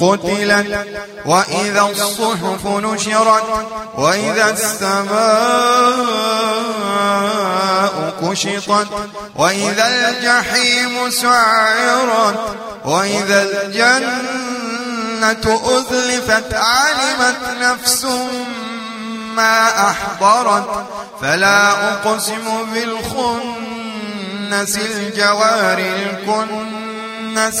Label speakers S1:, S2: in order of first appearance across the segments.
S1: قتلت وإذا الصحف نشرت وإذا السماء كشطت وإذا الجحيم سعرت وإذا الجنة أذلفت علمت نفس ما أحضرت فلا أقسم بالخنس الجوار الكنس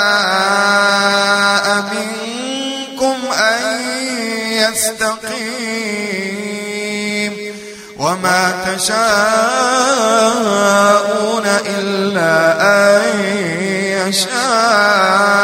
S1: يستقيم وما تشاءون إلا أن يشاء.